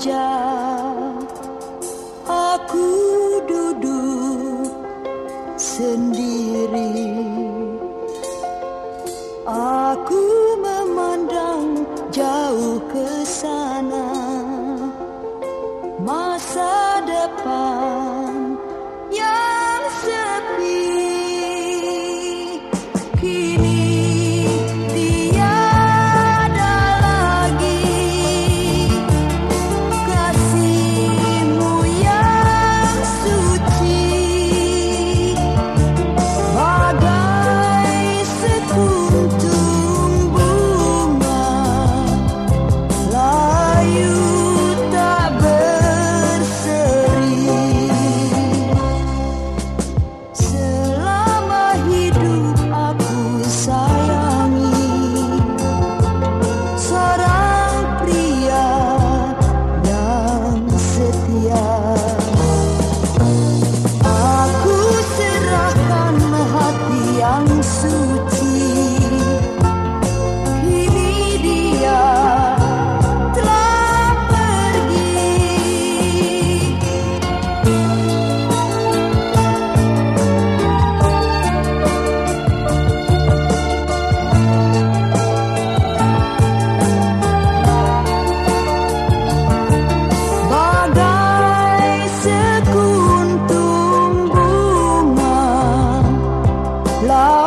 senja aku duduk sendiri. Aku memandang jauh ke sana. Masa depan love.